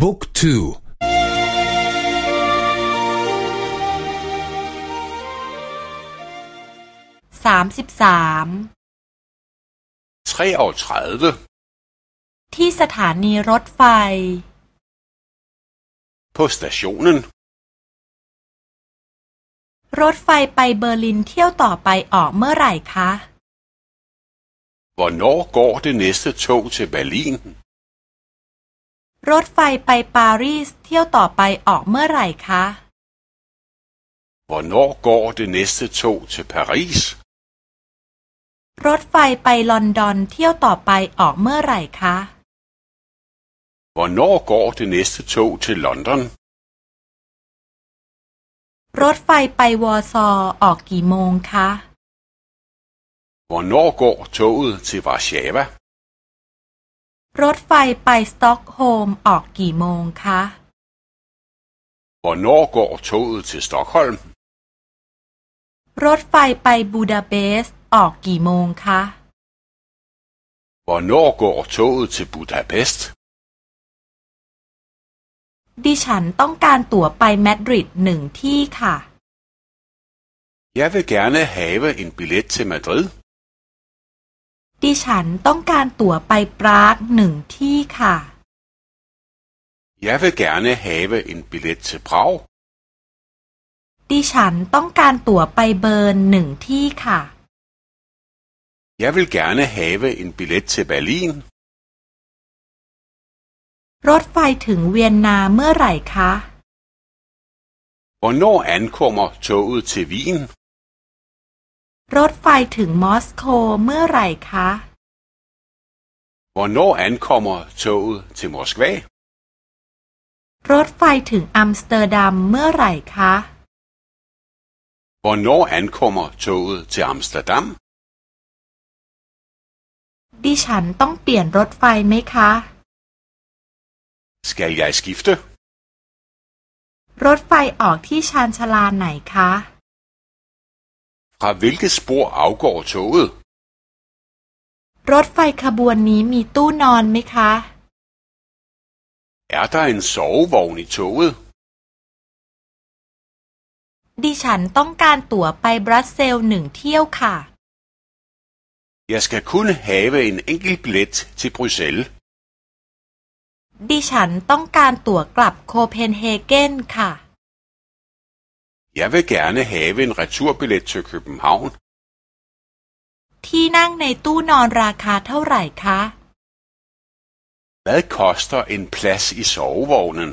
บุ๊กทูสามสิบสามที่สถานีรถไฟ på stationen รถไฟไปเบอร์ลินเที่ยวต่อไปออกเมื่อไหร่คะ Hvornår går det næste tog til Berlin? รถไฟไปปารีสเที่ยวต่อไปออกเมื่อไหร่คะ Hvornår går det næste tog til Paris? รถไฟไปลอนดอนเที่ยวต่อไปออกเมื่อไหร่คะ Hvornår går det næste tog til London? รถไฟไปวอร์ซอออกกี่โมงคะ Hvornår går toget til Warszawa? รถไฟไปสต็อกโฮล์มออกกี่โมงคะ Hvornår går toget til Stockholm? รถไฟไปบูดาเปสต์ออกกี่โมงคะ Hvornår går toget til Budapest? ดิฉันต้องการตั๋วไปมาดริดหนึ่งที่ค่ะ Jeg vil gerne have en billet til Madrid. ดิฉันต้องการตั๋วไปปรากหนึ่งที่ค่ะ Jeg vil gerne have en billet til Prag. ดิฉันต้องการตั๋วไปเบิร์นหนึ่งที่ค่ะ Jeg vil gerne have en billet til Berlin. รถไฟถึงเวียนนาเมื่อไหร่คะ Hvornår ankommer toget til Wien? รถไฟถึงมอสโกเมื่อไหร่คะ Hvornår ankommer toget til Moskva? รถไฟถึงอัมสเตอร์ดัมเมื่อไหร่คะ Hvornår ankommer toget til Amsterdam? ดิฉันต้องเปลี่ยนรถไฟไหมคะ Skal jeg skifte? รถไฟออกที่ชานชาลาไหนคะ Fra hvilket spor afgår toget? รถไฟขบวนนี้มีตู้นอนไหมคะ Er der en sovevogn i toget? ดิฉันต้องการตั๋วไปบรัสเซลหนึ่งเที่ยวค่ะ Jeg skal kun have en enkelt billet til Bruxelles. ดิฉันต้องการตั๋วกลับโคเปนเฮเกนค่ะ Jeg vil gerne have en returbillet til København. ที่นั่งในตู้นอนราคาเท่าไหร่คะ Hvad koster en plads i sovevognen?